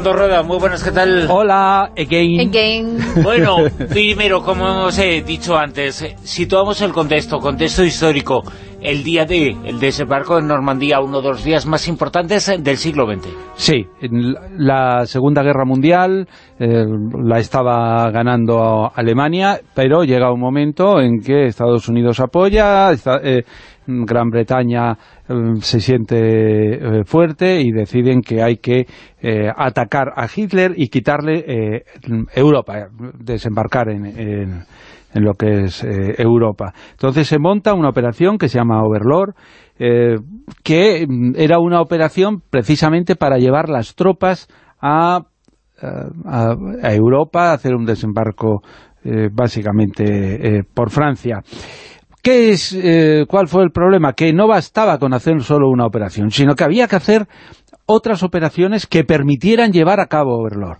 Fernando Rueda, muy buenas, ¿qué tal? Hola, again. Again. Bueno, primero, como hemos eh, dicho antes, eh, situamos el contexto, contexto histórico. El día de el desembarco en Normandía, uno de los días más importantes eh, del siglo XX. Sí, la Segunda Guerra Mundial la estaba ganando Alemania, pero llega un momento en que Estados Unidos apoya, Gran Bretaña eh, se siente eh, fuerte y deciden que hay que eh, atacar a Hitler y quitarle Europa, desembarcar en, lo que es Europa. Entonces se monta una operación que se llama Overlord, que mm, era una operación precisamente para llevar las tropas a, a, Europa, a hacer un desembarco básicamente por Francia. ¿Qué es, eh, ¿Cuál fue el problema? Que no bastaba con hacer solo una operación, sino que había que hacer otras operaciones que permitieran llevar a cabo Overlord.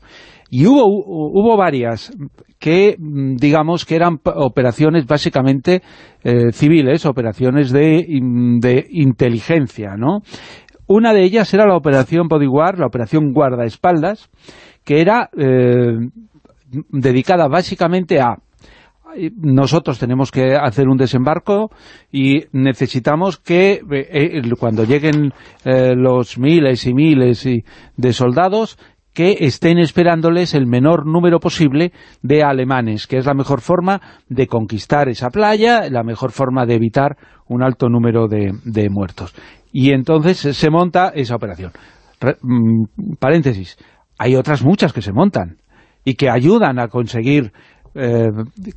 Y hubo, hubo varias que, mm, digamos, que eran operaciones básicamente eh, civiles, operaciones de, de inteligencia, ¿no? Una de ellas era la operación Bodyguard, la operación guardaespaldas, que era eh, dedicada básicamente a nosotros tenemos que hacer un desembarco y necesitamos que eh, eh, cuando lleguen eh, los miles y miles de soldados que estén esperándoles el menor número posible de alemanes, que es la mejor forma de conquistar esa playa, la mejor forma de evitar un alto número de, muertos. Y entonces se monta esa operación. Mm, paréntesis, hay otras muchas que se montan y que ayudan a conseguir eh,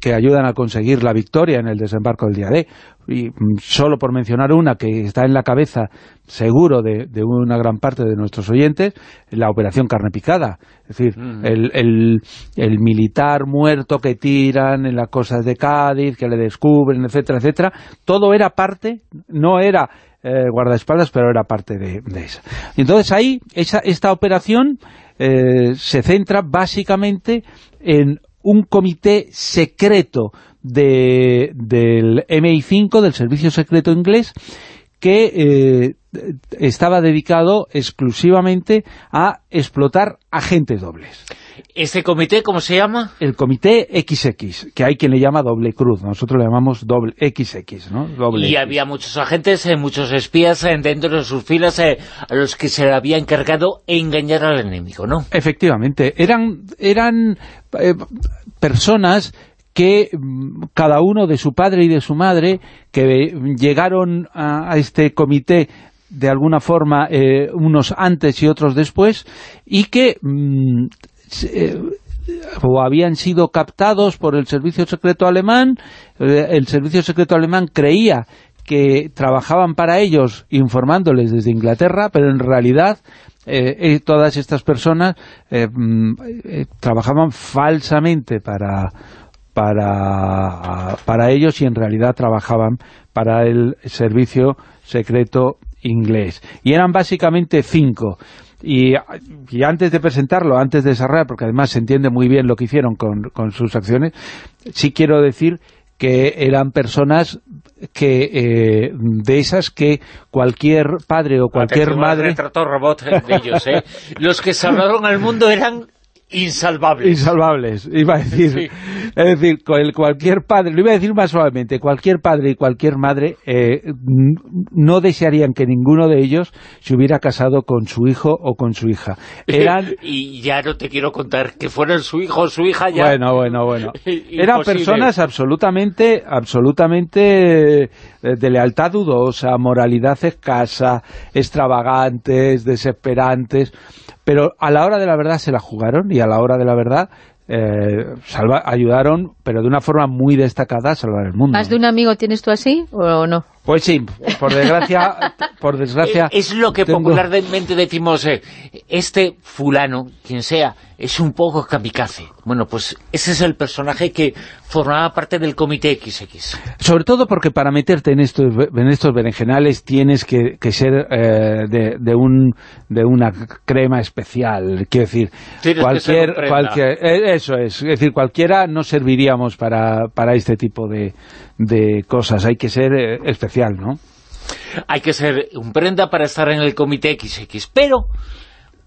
que ayudan a conseguir la victoria en el desembarco del día D. Y mm, solo por mencionar una que está en la cabeza, seguro, de, una gran parte de nuestros oyentes, la operación carne picada. Es decir, mm. el, el, militar muerto que tiran en las cosas de Cádiz, que le descubren, etcétera, etcétera. Todo era parte, no era eh, guardaespaldas, pero era parte de, de esa. Y entonces ahí, esa, esta operación eh, se centra básicamente en un comité secreto del MI5, del Servicio Secreto Inglés, que eh, estaba dedicado exclusivamente a explotar agentes dobles. ¿Este comité cómo se llama? El comité XX, que hay quien le llama doble cruz, nosotros le llamamos doble XX, ¿no? y había muchos agentes, eh, muchos espías eh, dentro de sus filas a los que se le había encargado engañar al enemigo, ¿no? Efectivamente, eran, eran personas que mm, cada uno de su padre y de su madre, que llegaron a, este comité de alguna forma eh, unos antes y otros después, y que mm, eh, o habían sido captados por el servicio secreto alemán, eh, el servicio secreto alemán creía que trabajaban para ellos informándoles desde Inglaterra, pero en realidad todas estas personas mm, trabajaban falsamente para para, para ellos y en realidad trabajaban para el servicio secreto inglés. Y eran básicamente cinco. Y, antes de presentarlo, antes de desarrollar, porque además se entiende muy bien lo que hicieron con, con sus acciones, sí quiero decir que eran personas que eh, de esas que cualquier padre o cualquier madre... robot de ellos, ¿eh? Los que salvaron al mundo eran insalvables. Insalvables, iba a decir. Es decir, cualquier padre, lo iba a decir más suavemente, cualquier padre y cualquier madre eh, no desearían que ninguno de ellos se hubiera casado con su hijo o con su hija. Eran... y ya no te quiero contar que fueran su hijo o su hija ya... Bueno, bueno, bueno. Eran personas absolutamente, absolutamente eh, de lealtad dudosa, moralidad escasa, extravagantes, desesperantes pero a la hora de la verdad se la jugaron y a la hora de la verdad eh, ayudaron, pero de una forma muy destacada a salvar el mundo. ¿Más de un amigo tienes tú así o no? Pues sí, por desgracia, por desgracia... Es lo que popularmente decimos, eh, este fulano, quien sea, es un poco kamikaze. Bueno, pues ese es el personaje que formaba parte del Comité XX. Sobre todo porque para meterte en estos, en estos berenjenales tienes que, ser eh, de, un, de una crema especial. Quiero decir, cualquier, cualquier eh, eso es, es decir, cualquiera no serviríamos para, para este tipo de, de cosas. Hay que ser eh, especial, ¿no? Hay que ser un prenda para estar en el Comité XX, pero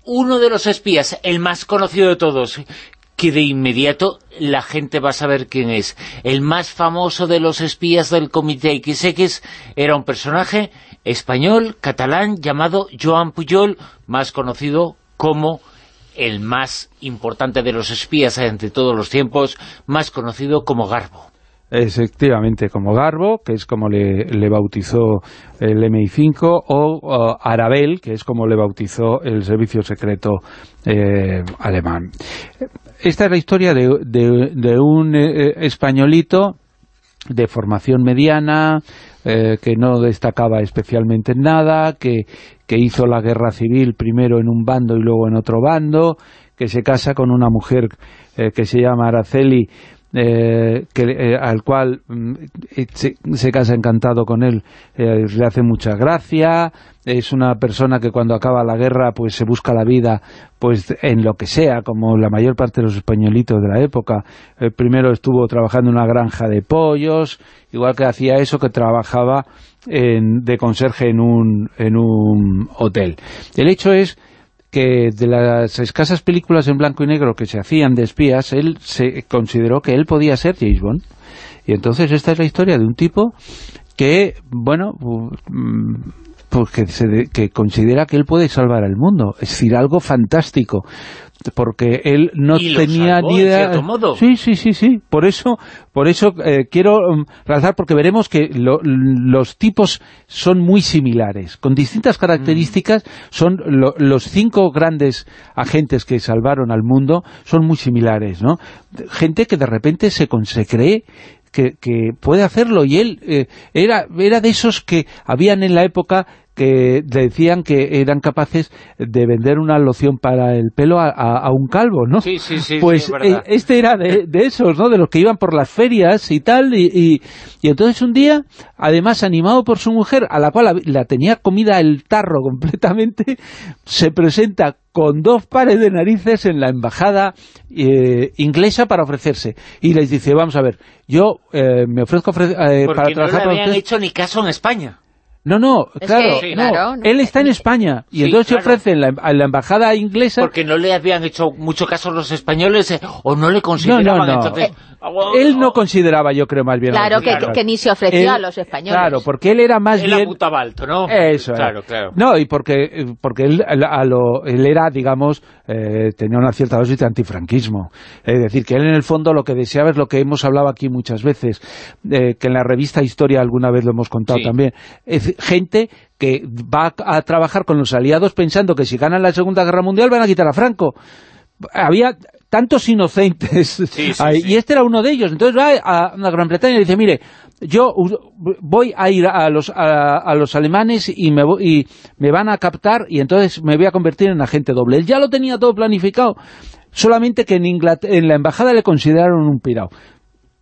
uno de los espías, el más conocido de todos, que de inmediato la gente va a saber quién es. El más famoso de los espías del Comité XX era un personaje español, catalán, llamado Joan Pujol, más conocido como el más importante de los espías entre todos los tiempos, más conocido como Garbo. Efectivamente, como Garbo, que es como le, bautizó el MI5, o, Arabel, que es como le bautizó el servicio secreto eh, alemán. Esta es la historia de, un eh, españolito de formación mediana, eh, que no destacaba especialmente en nada, que, que hizo la guerra civil primero en un bando y luego en otro bando, que se casa con una mujer que se llama Araceli, eh, que, eh, al cual mm, se, casa encantado con él, eh, le hace mucha gracia, es una persona que cuando acaba la guerra pues se busca la vida pues en lo que sea, como la mayor parte de los españolitos de la época. primero estuvo trabajando en una granja de pollos, igual que hacía eso que trabajaba de conserje en un, en un hotel. El hecho es que de las escasas películas en blanco y negro que se hacían de espías, él se consideró que él podía ser James Bond. Y entonces esta es la historia de un tipo que, bueno, mm, pues que, que considera que él puede salvar al mundo. Es decir, algo fantástico porque él no tenía ni idea... modo. Sí, sí, sí, sí. Por eso, por eso eh, quiero um, realzar, porque veremos que los tipos son muy similares, con distintas características, son los cinco grandes agentes que salvaron al mundo, son muy similares, ¿no? Gente que de repente se, se cree que, puede hacerlo y él eh, era, era de esos que habían en la época que decían que eran capaces de vender una loción para el pelo a, un calvo, ¿no? Sí, sí, sí. Pues eh, este era de, esos, ¿no? De los que iban por las ferias y tal, y, y, entonces un día, además animado por su mujer, a la cual la, tenía comida el tarro completamente, se presenta con dos pares de narices en la embajada eh, inglesa para ofrecerse. Y les dice, vamos a ver, yo eh, me ofrezco para trabajar no le habían hecho ni caso en España. No, no, claro, él está en España y entonces se ofrece en la, a la embajada inglesa... Porque no le habían hecho mucho caso los españoles eh, o no le consideraban, no, no, él no consideraba, yo creo, más bien... Claro, que, ni se ofrecía a los españoles. Claro, porque él era más él bien... Él alto, ¿no? Eso, claro, claro. No, y porque, porque él, a lo, él era, digamos, eh, tenía una cierta dosis de antifranquismo. Es decir, que él en el fondo lo que deseaba es lo que hemos hablado aquí muchas veces, eh, que en la revista Historia alguna vez lo hemos contado también. Es gente que va a trabajar con los aliados pensando que si ganan la Segunda Guerra Mundial van a quitar a Franco había tantos inocentes y este era uno de ellos. Entonces va a, Gran Bretaña y dice, mire, yo voy a ir a los, a, los alemanes y me, y me van a captar y entonces me voy a convertir en agente doble. Él ya lo tenía todo planificado, solamente que en, en la embajada le consideraron un pirao.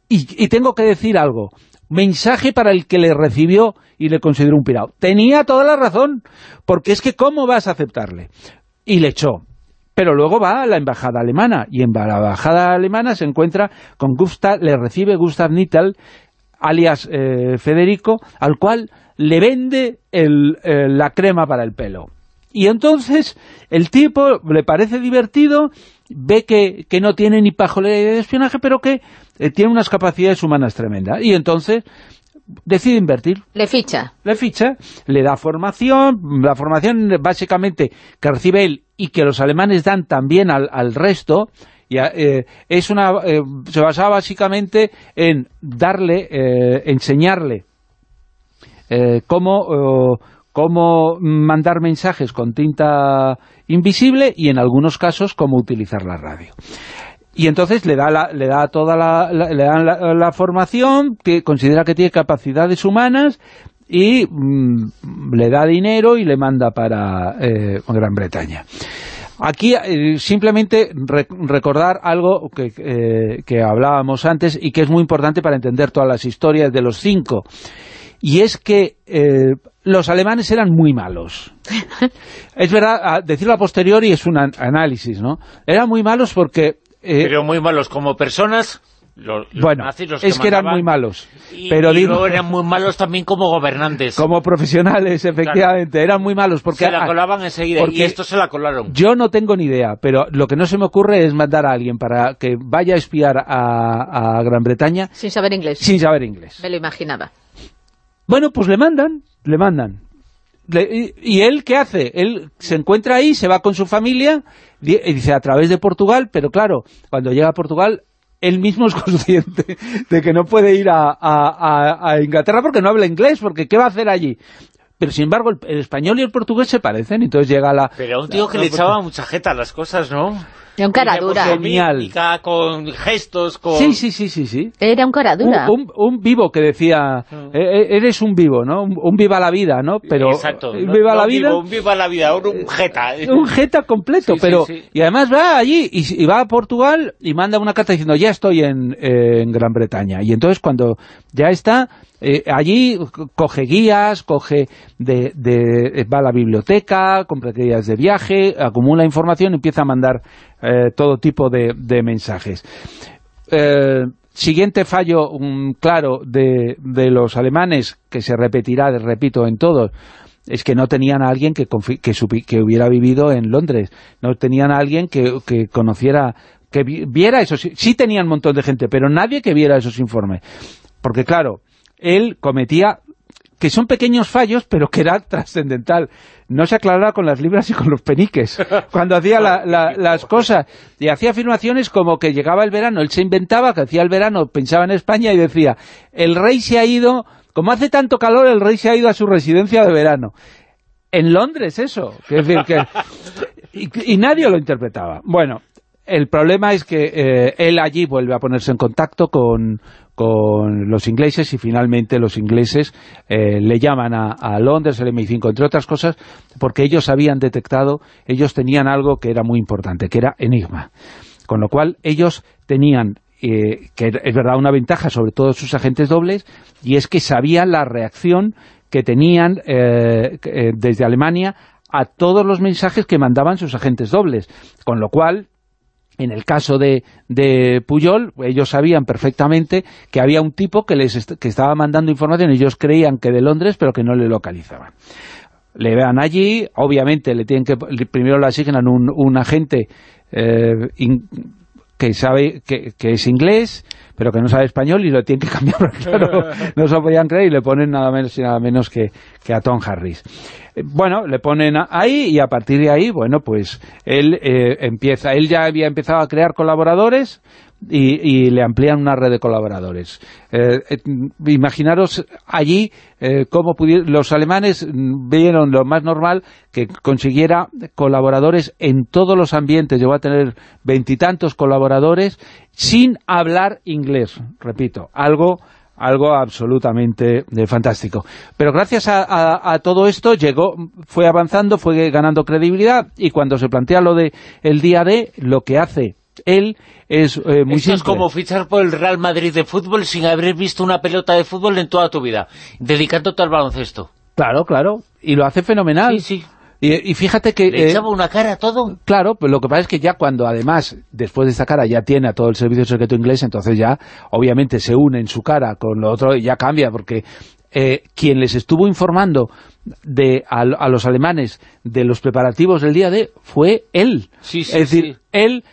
Y, tengo que decir algo, mensaje para el que le recibió y le consideró un pirao. Tenía toda la razón, porque es que ¿cómo vas a aceptarle? Y le echó pero luego va a la embajada alemana, y en la embajada alemana se encuentra con Gustav, le recibe Gustav Nittel, alias eh, Federico, al cual le vende eh, la crema para el pelo. Y entonces el tipo le parece divertido, ve que, no tiene ni pajolera de espionaje, pero que eh, tiene unas capacidades humanas tremendas. Y entonces decide invertir. Le ficha. Le ficha, le da formación, la formación básicamente que recibe él y que los alemanes dan también al, al resto, y, eh, es una, eh, se basaba básicamente en darle, eh, enseñarle cómo, cómo mandar mensajes con tinta invisible y en algunos casos cómo utilizar la radio y entonces le da la, le da toda la, le dan la, formación que considera que tiene capacidades humanas y mm, le da dinero y le manda para eh, Gran Bretaña. Aquí eh, simplemente recordar algo que, eh, que, hablábamos antes y que es muy importante para entender todas las historias de los cinco. Y es que los alemanes eran muy malos. es verdad, decirlo a posteriori es un análisis, ¿no? Eran muy malos porque... Pero muy malos como personas bueno, es que eran muy malos. Y, pero digo, eran muy malos también como gobernantes. Como profesionales, efectivamente. Eran muy malos porque... Se la colaban enseguida y estos se la colaron. Yo no tengo ni idea, pero lo que no se me ocurre es mandar a alguien para que vaya a espiar a, Gran Bretaña... Sin saber inglés. Sin saber inglés. Me lo imaginaba. Bueno, pues le mandan, le mandan. y, él qué hace? Él se encuentra ahí, se va con su familia, y dice a través de Portugal, pero claro, cuando llega a Portugal él mismo es consciente de que no puede ir a, Inglaterra porque no habla inglés, porque ¿qué va a hacer allí? Pero sin embargo el, español y el portugués se parecen, entonces llega la... Pero un tío que le echaba mucha jeta a las cosas, ¿no? Era un cara dura. Genial. Con gestos, con... Sí, sí, sí, sí, sí. Era un cara dura. Un, vivo que decía, mm. e, e, eres un vivo, ¿no? Un, viva la vida, ¿no? Pero Exacto. viva la vida. un viva la vida, un, jeta. Un jeta completo, pero... Y además va allí y, va a Portugal y manda una carta diciendo, ya estoy en, en Gran Bretaña. Y entonces cuando ya está, eh, allí coge guías, coge de, de, va a la biblioteca, compra guías de viaje, acumula información y empieza a mandar eh, todo tipo de, mensajes. Eh, siguiente fallo claro de, de, los alemanes, que se repetirá, repito, en todos, es que no tenían a alguien que, que, hubiera vivido en Londres, no tenían a alguien que, que conociera, que viera esos... Sí tenían un montón de gente, pero nadie que viera esos informes. Porque claro, él cometía que son pequeños fallos, pero que era trascendental. No se aclaraba con las libras y con los peniques, cuando hacía las cosas. Y hacía afirmaciones como que llegaba el verano, él se inventaba que hacía el verano, pensaba en España y decía, el rey se ha ido, como hace tanto calor, el rey se ha ido a su residencia de verano. En Londres, eso. decir, que, y, nadie lo interpretaba. Bueno, el problema es que eh, él allí vuelve a ponerse en contacto con, con los ingleses y finalmente los ingleses eh, le llaman a, Londres, el MI5, entre otras cosas, porque ellos habían detectado, ellos tenían algo que era muy importante, que era Enigma. Con lo cual ellos tenían, eh, que es verdad una ventaja sobre todos sus agentes dobles, y es que sabían la reacción que tenían eh, desde Alemania a todos los mensajes que mandaban sus agentes dobles, con lo cual en el caso de, de, Puyol, ellos sabían perfectamente que había un tipo que les que estaba mandando información, ellos creían que de Londres, pero que no le localizaban. Le vean allí, obviamente le tienen que primero le asignan un, un agente eh, que sabe que, que, es inglés, pero que no sabe español y lo tienen que cambiar, claro, no se lo podían creer y le ponen nada menos y nada menos que, que a Tom Harris. Bueno, le ponen ahí y a partir de ahí, bueno, pues él eh, empieza, él ya había empezado a crear colaboradores y, le amplían una red de colaboradores. Eh, eh, imaginaros allí cómo los alemanes vieron lo más normal que consiguiera colaboradores en todos los ambientes, llegó a tener veintitantos colaboradores sin hablar inglés, repito, algo algo absolutamente eh, fantástico. Pero gracias a, todo esto llegó, fue avanzando, fue ganando credibilidad y cuando se plantea lo de el día D, lo que hace él es eh, muy Esto es como fichar por el Real Madrid de fútbol sin haber visto una pelota de fútbol en toda tu vida, dedicándote al baloncesto. Claro, claro, y lo hace fenomenal. Sí, sí. Y, fíjate que... ¿Le echaba una cara a todo? Claro, pues lo que pasa es que ya cuando además, después de esta cara, ya tiene a todo el servicio secreto inglés, entonces ya, obviamente, se une en su cara con lo otro y ya cambia, porque eh, quien les estuvo informando de a, los alemanes de los preparativos del día D fue él. Sí, sí, es decir, él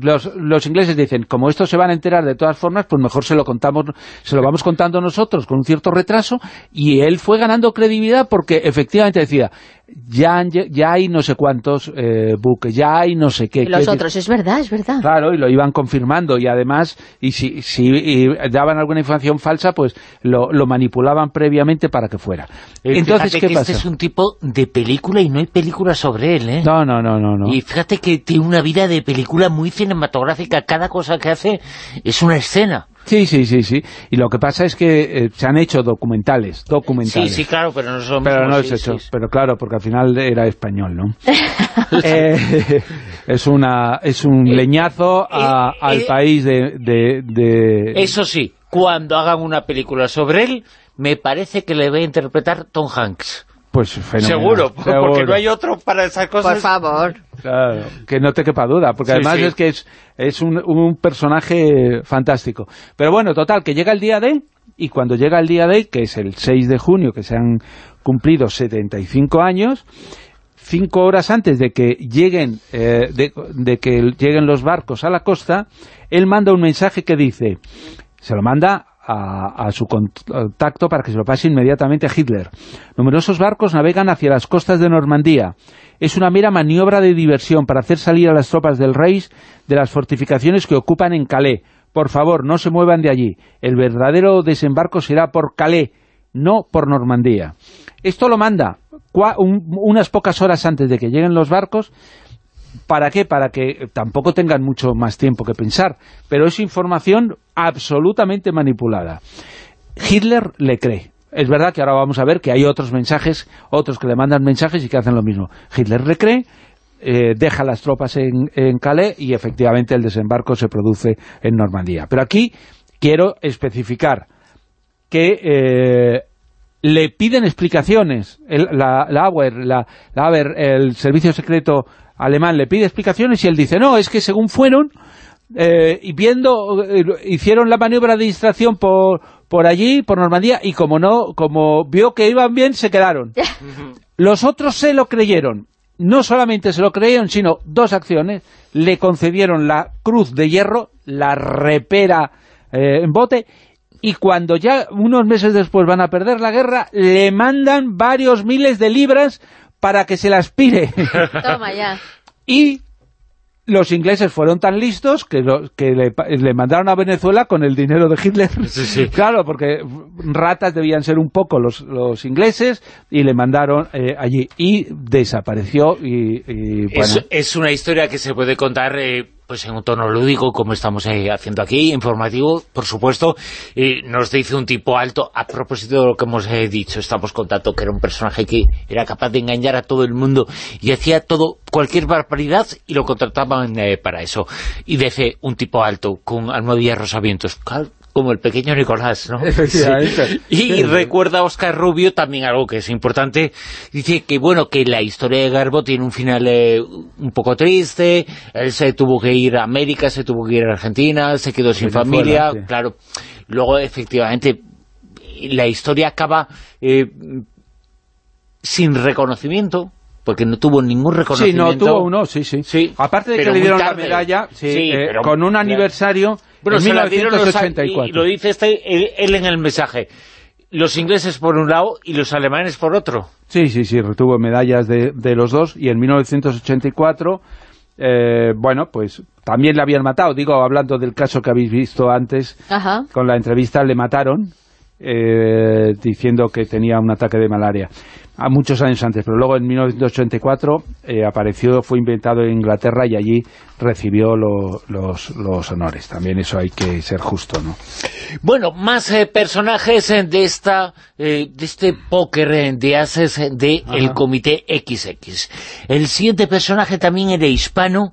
los, los, ingleses dicen, como esto se van a enterar de todas formas, pues mejor se lo contamos, se lo vamos contando nosotros con un cierto retraso, y él fue ganando credibilidad porque efectivamente decía, ya, ya hay no sé cuántos eh, buques, ya hay no sé qué. los otros, es verdad, es verdad. Claro, y lo iban confirmando, y además, y si, si daban alguna información falsa, pues lo, lo manipulaban previamente para que fuera. Eh, Entonces, ¿qué que este es un tipo de película y no hay película sobre él, ¿eh? No, no, no, no. no. Y fíjate que tiene una vida de película muy cinematográfica, cada cosa que hace es una escena. Sí, sí, sí, sí. Y lo que pasa es que eh, se han hecho documentales, documentales. Sí, sí, claro, pero no son Pero no es sí, hecho, sí. pero claro, porque al final era español, ¿no? Eh, es una es un Eh, leñazo a- eh, al eh, país de, de, de- Eso sí, cuando hagan una película sobre él, me parece que le va a interpretar Tom Hanks. Pues fenomenal, Seguro, porque seguro. no hay otro para esas cosas. Por favor. Claro, que no te quepa duda, porque Sí, además sí. es que es, es un, un personaje fantástico. Pero bueno, total, que llega el día de, y cuando llega el día de, que es el 6 de junio, que se han cumplido 75 años, cinco horas antes de que lleguen eh, de, de que lleguen los barcos a la costa, él manda un mensaje que dice, se lo manda a, su contacto para que se lo pase inmediatamente a Hitler. Numerosos barcos navegan hacia las costas de Normandía. Es una mera maniobra de diversión para hacer salir a las tropas del Reich de las fortificaciones que ocupan en Calais. Por favor, no se muevan de allí. El verdadero desembarco será por Calais, no por Normandía. Esto lo manda unas pocas horas antes de que lleguen los barcos. ¿Para qué? Para que tampoco tengan mucho más tiempo que pensar. Pero es información absolutamente manipulada. Hitler le cree. Es verdad que ahora vamos a ver que hay otros mensajes, otros que le mandan mensajes y que hacen lo mismo. Hitler le cree, eh, deja las tropas en, en Calais y efectivamente el desembarco se produce en Normandía. Pero aquí quiero especificar que eh, le piden explicaciones. El- la, la la, la Abwehr, el servicio secreto alemán, le pide explicaciones y él dice, no, es que según fueron, eh, y viendo, eh, hicieron la maniobra de distracción por, por allí, por Normandía, y como no, como vio que iban bien, se quedaron. Los otros se lo creyeron. No solamente se lo creyeron, sino dos acciones. Le concedieron la cruz de hierro, la repera eh, en bote, y cuando ya unos meses después van a perder la guerra, le mandan varios miles de libras para que se las pire. Toma ya. y los ingleses fueron tan listos que, lo- que le, pa- le mandaron a Venezuela con el dinero de Hitler. Sí, sí. Claro, porque ratas debían ser un poco los, los ingleses y le mandaron eh, allí. Y desapareció y, y, bueno... Es, es una historia que se puede contar eh, pues en un tono lúdico, como estamos eh, haciendo aquí, informativo, por supuesto. Y nos dice un tipo alto, a propósito de lo que hemos eh, dicho, estamos contando que era un personaje que era capaz de engañar a todo el mundo y hacía todo, cualquier barbaridad, y lo contrataban eh, para eso. Y dice un tipo alto, con almohadillas rosavientos, claro, como el pequeño Nicolás, ¿no? Efectivamente. Sí. Y recuerda a Oscar Rubio también algo que es importante. Dice que, bueno, que la historia de Garbo tiene un final eh, un poco triste. Él se tuvo que ir a América, se tuvo que ir a Argentina, se quedó sin Venezuela, familia. sí. Claro. Luego, efectivamente, la historia acaba eh, sin reconocimiento, porque no tuvo ningún Sí, reconocimiento. no, tuvo uno, sí, sí. Sí, Aparte de que le dieron la medalla, sí, Sí, eh, pero- con un aniversario Bueno, en se la dieron los- 1984. y lo dice este, él, él en el mensaje. Los ingleses por un lado y los alemanes por otro. Sí, sí, sí, retuvo medallas de, de los dos y en 1984, eh, bueno, pues también le habían matado. Digo, hablando del caso que habéis visto antes, Ajá. con la entrevista le mataron eh, diciendo que tenía un ataque de malaria a muchos años antes, pero luego en 1984 eh, apareció, fue inventado en Inglaterra y allí recibió lo- los, los honores. También eso hay que ser justo, ¿no? Bueno, más eh, personajes eh, de esta eh, de este póker de ases de el Comité XX. El siguiente personaje también era hispano,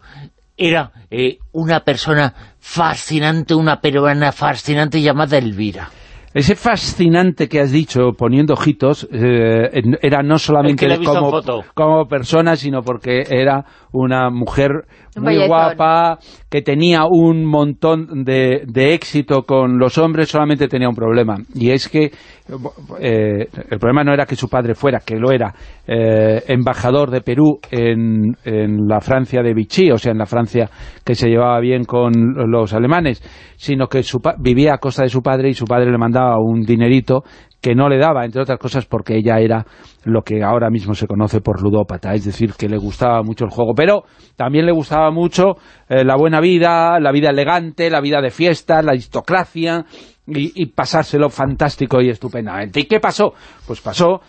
era eh, una persona fascinante, una peruana fascinante llamada Elvira. Ese fascinante que has dicho, poniendo ojitos, eh, era no solamente como, como persona, sino porque era una mujer muy guapa, que tenía un montón de, de éxito con los hombres, solamente tenía un problema. Y es que eh, el problema no era que su padre fuera, que lo era, eh, embajador de Perú en, en la Francia de Vichy, o sea, en la Francia que se llevaba bien con los alemanes, sino que su vivía a costa de su padre y su padre le mandaba un dinerito que no le daba, entre otras cosas porque ella era lo que ahora mismo se conoce por ludópata, es decir, que le gustaba mucho el juego, pero también le gustaba mucho eh, la buena vida, la vida elegante, la vida de fiesta, la aristocracia y, y pasárselo fantástico y estupendamente. ¿Y qué pasó? Pues pasó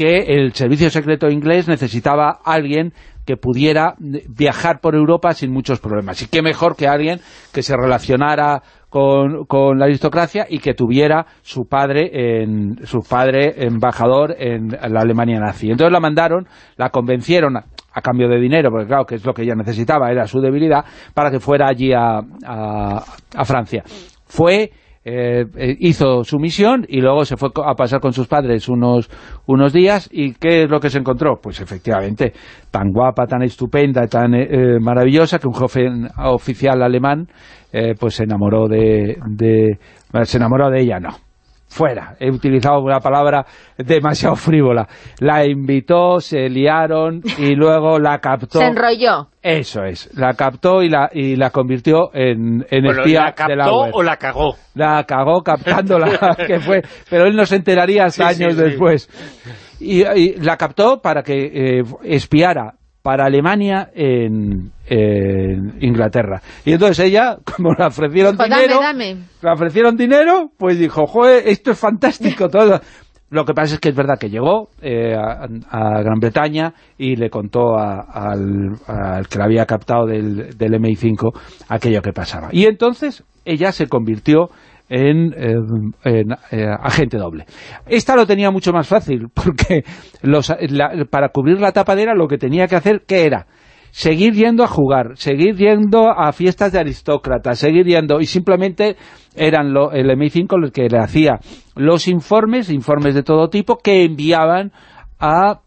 que el servicio secreto inglés necesitaba a alguien que pudiera viajar por Europa sin muchos problemas. Y qué mejor que alguien que se relacionara con, con, la aristocracia y que tuviera su padre en, su padre embajador en la Alemania nazi. Entonces la mandaron, la convencieron a, cambio de dinero, porque claro, que es lo que ella necesitaba, era su debilidad, para que fuera allí a, a, a Francia. Fue eh, eh, hizo su misión y luego se fue a pasar con sus padres unos, unos días y ¿qué es lo que se encontró? Pues efectivamente, tan guapa, tan estupenda, tan eh, maravillosa que un joven oficial alemán eh, pues se enamoró de, de, se enamoró de ella, no fuera, he utilizado una palabra demasiado frívola, la invitó, se liaron y luego la captó. Se enrolló. Eso es, la captó y la, y la convirtió en, en bueno, espía ¿la captó de la web. o la cagó? La cagó captándola, que fue, pero él no se enteraría hasta Sí, sí, años sí. después. Y, y la captó para que eh, espiara para Alemania en, en Inglaterra. Y entonces ella, como le ofrecieron Dijo, dinero, dame. le ofrecieron dinero, pues dijo, joder, esto es fantástico todo. Lo que pasa es que es verdad que llegó eh, a, a Gran Bretaña y le contó a- al, al que la había captado del, del MI5 aquello que pasaba. Y entonces ella se convirtió en, eh, en, eh, agente doble. Esta lo tenía mucho más fácil, porque los, la- para cubrir la tapadera lo que tenía que hacer, ¿qué era? seguir yendo a jugar, seguir yendo a fiestas de aristócratas, seguir yendo, y simplemente eran el MI5 los que le hacía los informes, informes de todo tipo, que enviaban a,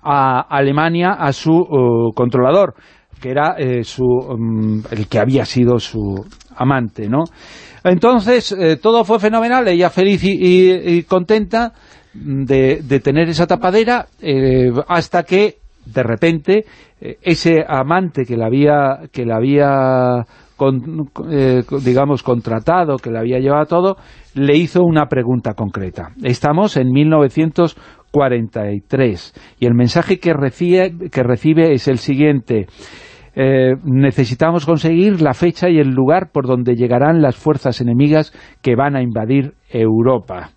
a Alemania a su uh, controlador, que era eh, su, um, el que había sido su amante, ¿no? Entonces, eh, todo fue fenomenal, ella feliz y, contenta de, de tener esa tapadera, eh, hasta que, de repente, eh, ese amante que la había, que la había con- digamos, contratado, que le había llevado todo, le hizo una pregunta concreta. Estamos en 1943 y el mensaje que recibe, que recibe es el siguiente. Eh, necesitamos conseguir la fecha y el lugar por donde llegarán las fuerzas enemigas que van a invadir Europa.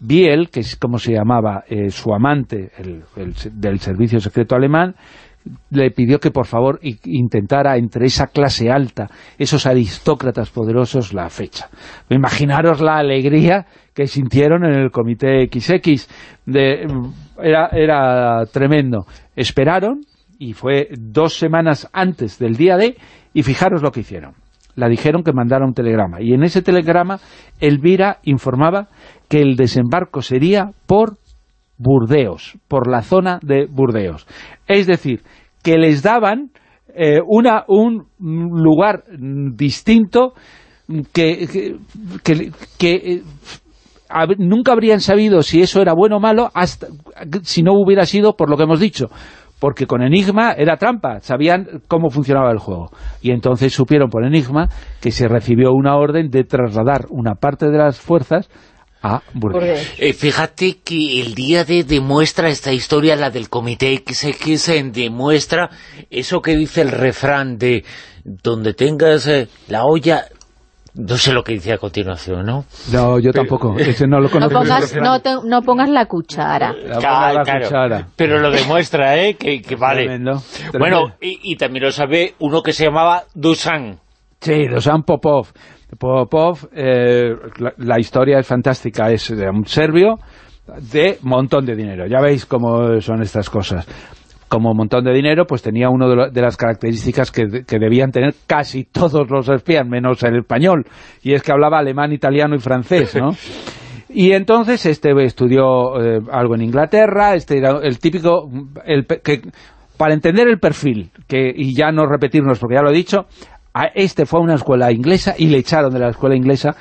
Biel, que es como se llamaba eh, su amante el- del servicio secreto alemán, le pidió que por favor intentara entre esa clase alta, esos aristócratas poderosos, la fecha. Imaginaros la alegría que sintieron en el comité XX. Era, era tremendo. Esperaron, y fue dos semanas antes del día D, y fijaros lo que hicieron. La dijeron que mandara un telegrama, y en ese telegrama Elvira informaba que el desembarco sería por Burdeos, por la zona de Burdeos. Es decir, que les daban eh, una, un lugar distinto que, que, que- eh, nunca habrían sabido si eso era bueno o malo hasta si no hubiera sido por lo que hemos dicho porque con Enigma era trampa, sabían cómo funcionaba el juego. Y entonces supieron por Enigma que se recibió una orden de trasladar una parte de las fuerzas a Burdeos. Eh, fíjate que el día de demuestra esta historia, la del Comité XX, demuestra eso que dice el refrán de donde tengas eh, la olla... No sé lo que dice a continuación, ¿no? No, yo tampoco, ese no lo No conozco. pongas, no, te- no pongas la cuchara. La ponga la Claro, cuchara. Pero lo demuestra, ¿eh? Que, que vale. Tremendo, tremendo. Bueno, y, y también lo sabe uno que se llamaba Dusan. Sí, Dusan Popov. Popov, eh, la, la historia es fantástica, es de un serbio de montón de dinero. Ya veis cómo son estas cosas. Como montón de dinero, pues tenía una de, de las características que, de- que debían tener casi todos los espías, menos el español, y es que hablaba alemán, italiano y francés, ¿no? Y entonces este estudió eh, algo en Inglaterra, este era el típico, el, que, para entender el perfil, que y ya no repetirnos porque ya lo he dicho, a este fue a una escuela inglesa y le echaron de la escuela inglesa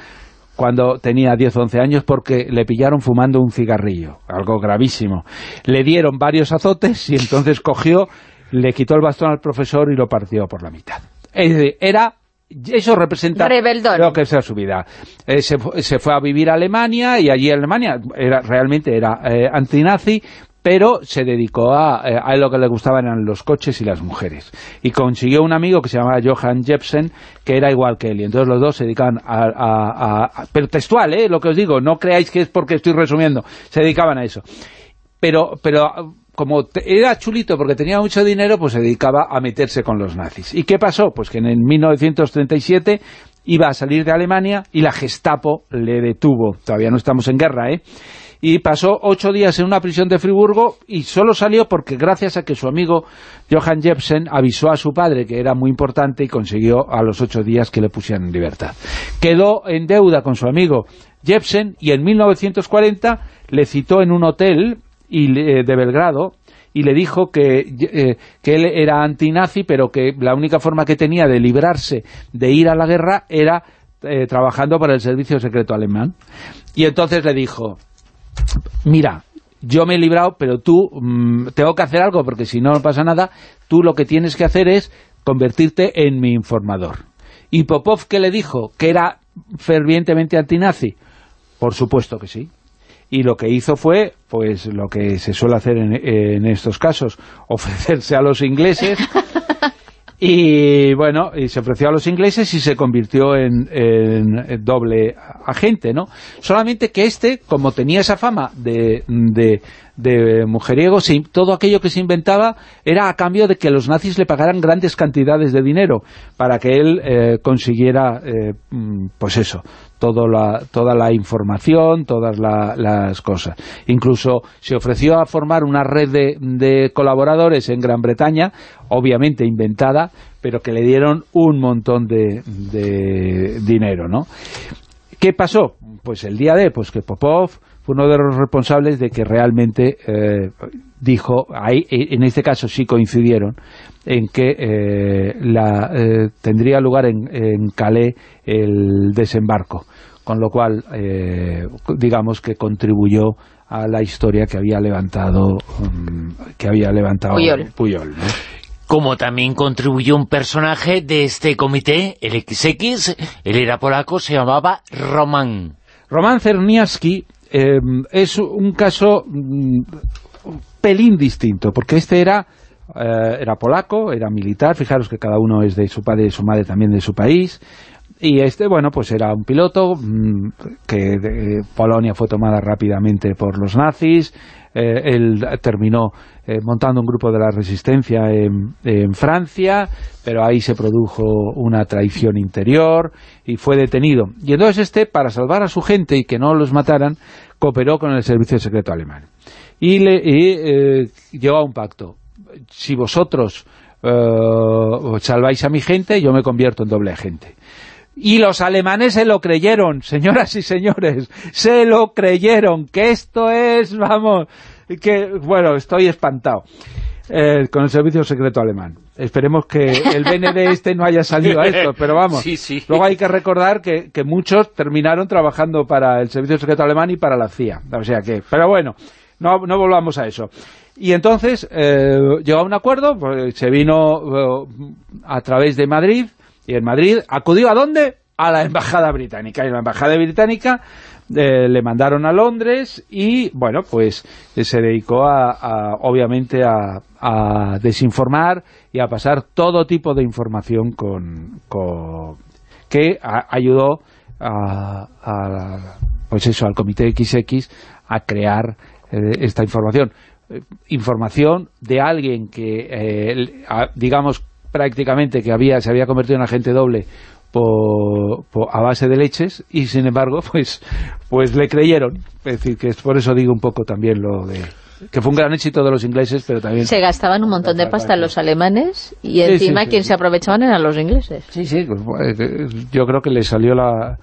cuando tenía 10 o 11 años porque le pillaron fumando un cigarrillo, algo gravísimo. Le dieron varios azotes y entonces cogió, le quitó el bastón al profesor y lo partió por la mitad. Es decir, era eso representa Rebeldón. lo que sea su vida. Eh, se, se fue a vivir a Alemania y allí en Alemania era, realmente era eh, antinazi, pero se dedicó a, eh, a lo que le gustaban eran los coches y las mujeres. Y consiguió un amigo que se llamaba Johann Jepsen, que era igual que él. Y entonces los dos se dedicaban a- a- pero textual, ¿eh? Lo que os digo, no creáis que es porque estoy resumiendo. Se dedicaban a eso. pero, pero como era chulito porque tenía mucho dinero, pues se dedicaba a meterse con los nazis. ¿Y qué pasó? Pues que en 1937 iba a salir de Alemania y la Gestapo le detuvo. Todavía no estamos en guerra, ¿eh? Y pasó ocho días en una prisión de Friburgo y solo salió porque gracias a que su amigo Johann Jebsen avisó a su padre que era muy importante y consiguió a los ocho días que le pusieran en libertad. Quedó en deuda con su amigo Jebsen y en 1940 le citó en un hotel de Belgrado y le dijo que, eh, que él era antinazi, pero que la única forma que tenía de librarse de ir a la guerra era eh, trabajando para el servicio secreto alemán. Y entonces le dijo, mira, yo me he librado, pero tú mm, tengo que hacer algo, porque si no, pasa nada, tú lo que tienes que hacer es convertirte en mi informador. ¿Y Popov qué le dijo? ¿Que era fervientemente antinazi? Por supuesto que sí. Y lo que hizo fue, pues lo que se suele hacer en estos casos, ofrecerse a los ingleses y bueno, y se ofreció a los ingleses y se convirtió en, doble agente, ¿no? Solamente que este, como tenía esa fama de, de, de mujeriego, todo aquello que se inventaba era a cambio de que los nazis le pagaran grandes cantidades de dinero para que él eh, consiguiera, eh, mm, pues eso, la, toda la información, todas las cosas. Incluso se ofreció a formar una red de, colaboradores en Gran Bretaña, obviamente inventada, pero que le dieron un montón de, dinero, ¿no? ¿Qué pasó? Pues el día de, pues que Popov fue uno de los responsables de que realmente eh, dijo, ahí, en este caso sí coincidieron, en que eh, la, eh, tendría lugar en, en, Calais el desembarco, con lo cual, eh, digamos que contribuyó a la historia que había levantado um, que había levantado Puyol, Como también contribuyó un personaje de este comité, el XX, él era polaco, se llamaba Roman. Roman Cerniaski es un caso mm, pelín distinto, porque este era eh, era polaco, era militar, fijaros que cada uno es de su padre y su madre también de su país, y este, bueno, pues era un piloto mm, que Polonia fue tomada rápidamente por los nazis, eh, él terminó eh, montando un grupo de la resistencia en, en, Francia, pero ahí se produjo una traición interior y fue detenido. Y entonces este, para salvar a su gente y que no los mataran, cooperó con el servicio secreto alemán. Y, le, y llegó a un pacto si vosotros eh, salváis a mi gente, yo me convierto en doble agente. Y los alemanes se lo creyeron, señoras y señores, se lo creyeron, que esto es, vamos, que, bueno, estoy espantado eh, con el servicio secreto alemán. Esperemos que el BND este no haya salido a esto, pero vamos, luego hay que recordar que, que muchos terminaron trabajando para el servicio secreto alemán y para la CIA, o sea que, pero bueno, no, no volvamos a eso. Y entonces eh, llegó a un acuerdo, pues, se vino eh, a través de Madrid, y en Madrid acudió ¿a dónde? A la embajada británica. Y la embajada británica eh, le mandaron a Londres y, bueno, pues se dedicó a, obviamente a, desinformar y a pasar todo tipo de información con, que ayudó a, pues eso, al Comité XX a crear esta información. Eh, información de alguien que, eh, digamos, prácticamente que había se había convertido en agente doble por, a base de leches y sin embargo pues pues le creyeron. Es decir que es por eso digo un poco también lo de que fue un gran éxito de los ingleses pero también se gastaban un montón de pasta los alemanes y encima quien se aprovechaban eran los ingleses. Sí, sí, pues, eh, yo creo que le salió la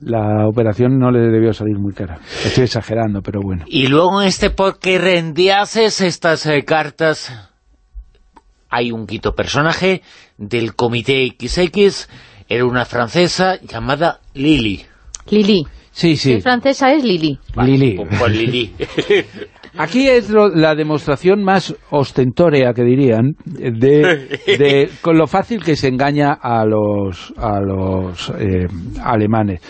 la operación no le debió salir muy cara. Estoy exagerando, pero bueno. Y luego en este por qué rendíases estas eh, cartas, hay un quito personaje del comité XX, era una francesa llamada Lily. Lily. Sí, sí. Si francesa es Lily. Lily. Pues Lily. Aquí es la demostración más ostentorea, que dirían, de, con lo fácil que se engaña a los, a los eh, alemanes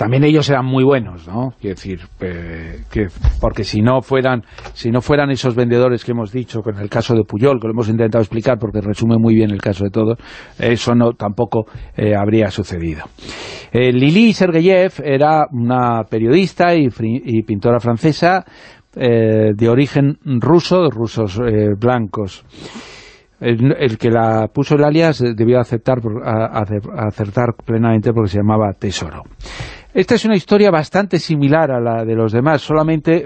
también ellos eran muy buenos, ¿no? Quiero decir, eh, que, porque si no fueran si no fueran esos vendedores que hemos dicho, con el caso de Puyol, que lo hemos intentado explicar porque resume muy bien el caso de todos, eso no tampoco eh, habría sucedido. Eh, Lili Sergeyev era una periodista y, pintora francesa eh, de origen ruso, de rusos blancos. El, el, que la puso el alias debió aceptar a, a, acertar plenamente porque se llamaba Tesoro. Esta es una historia bastante similar a la de los demás, solamente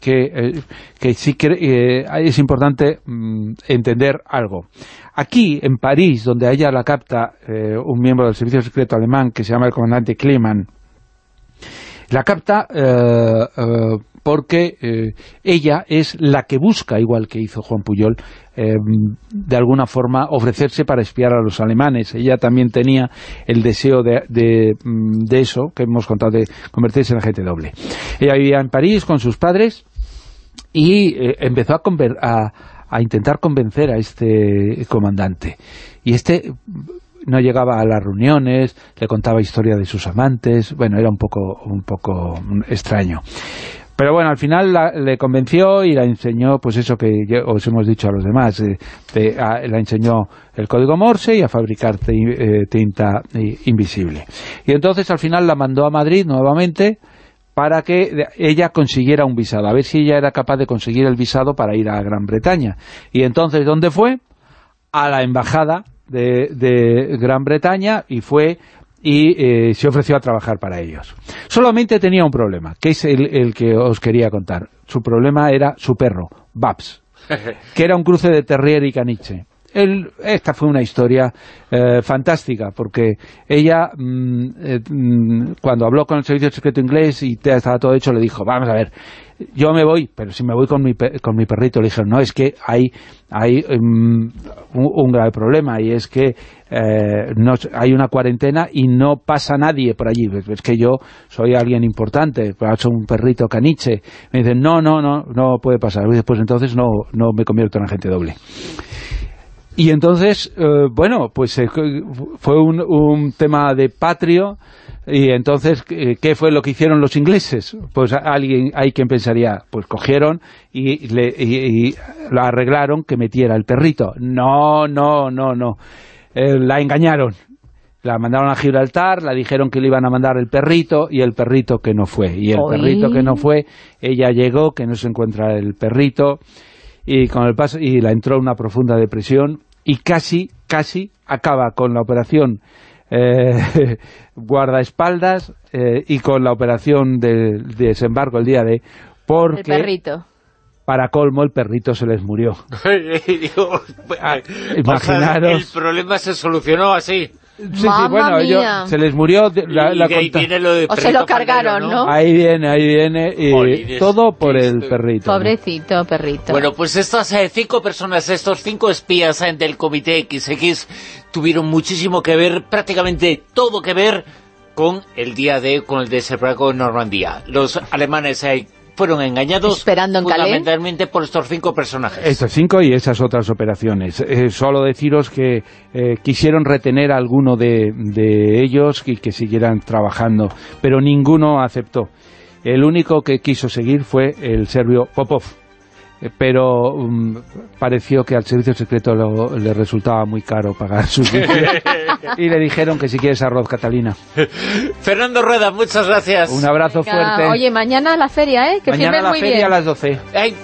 que, eh, que, sí que eh, es importante mmm, entender algo. Aquí, en París, donde a ella la capta eh, un miembro del servicio secreto alemán que se llama el comandante Kleman, la capta eh, porque eh, ella es la que busca, igual que hizo Juan Puyol, eh, de alguna forma ofrecerse para espiar a los alemanes. Ella también tenía el deseo de, de, de eso, que hemos contado, de convertirse en agente doble. Ella vivía en París con sus padres y eh, empezó a, a, a intentar convencer a este comandante. Y este no llegaba a las reuniones, le contaba historia de sus amantes, bueno, era un poco, un poco extraño. Pero bueno, al final la, le convenció y la enseñó, pues eso que os hemos dicho a los demás, eh, la enseñó el código Morse y a fabricar eh, tinta invisible. Y entonces al final la mandó a Madrid nuevamente para que ella consiguiera un visado, a ver si ella era capaz de conseguir el visado para ir a Gran Bretaña. Y entonces, ¿dónde fue? A la embajada de Gran Bretaña y fue y eh, se ofreció a trabajar para ellos. Solamente tenía un problema, que es el, el, que os quería contar. Su problema era su perro, Babs, que era un cruce de terrier y caniche. Esta fue una historia eh, fantástica, porque ella, mmm, eh, cuando habló con el servicio secreto inglés y te estaba todo hecho, le dijo, vamos a ver, yo me voy, pero si me voy con mi, con mi perrito, le dijeron, no, es que hay, hay um, un, grave problema, y es que eh, no, hay una cuarentena y no pasa nadie por allí, es que yo soy alguien importante, soy un perrito caniche, me dicen, no, no, no, no puede pasar, y después entonces no, no me convierto en agente doble. Y entonces, eh, bueno, pues eh, fue un, un, tema de patrio, y entonces, ¿qué fue lo que hicieron los ingleses? Pues alguien hay quien pensaría, pues cogieron y, le, y, y lo arreglaron que metiera el perrito. No, no, no, no. Eh, la engañaron. La mandaron a Gibraltar, la dijeron que le iban a mandar el perrito y el perrito que no fue. Y el Oy. perrito que no fue, ella llegó, que no se encuentra el perrito, y con el paso y la entró una profunda depresión y casi, casi acaba con la operación eh, guardaespaldas eh, y con la operación de, de, desembarco el día de... Porque, el perrito. Para colmo, el perrito se les murió. Digo, Imaginaros... O sea, el problema se solucionó así. Sí, sí, bueno, yo, se les murió la, y, la y ahí viene lo de o se lo cargaron, ¿no? Ahí viene, ahí viene, y Jolines, todo por el perrito. Pobrecito perrito. Bueno, pues estas eh, cinco personas, estos cinco espías eh, del Comité XX tuvieron muchísimo que ver, prácticamente todo que ver con el día de, con el desembarco en Normandía. Los alemanes eh, fueron engañados Esperando en fundamentalmente Calais. por estos cinco personajes. Estos cinco y esas otras operaciones. Eh, solo deciros que eh, quisieron retener a alguno de, de ellos y que siguieran trabajando, pero ninguno aceptó. El único que quiso seguir fue el serbio Popov, pero um, pareció que al servicio secreto lo, le resultaba muy caro pagar sus y le dijeron que si quieres arroz Catalina Fernando Rueda, muchas gracias un abrazo Venga, fuerte oye, mañana la feria, ¿eh? que mañana la muy feria bien. a las 12 Ay,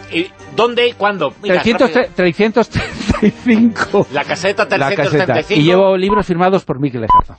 ¿dónde? ¿cuándo? Mira, 300, 335 la caseta 335 la caseta. y llevo libros firmados por Miquel Ejarza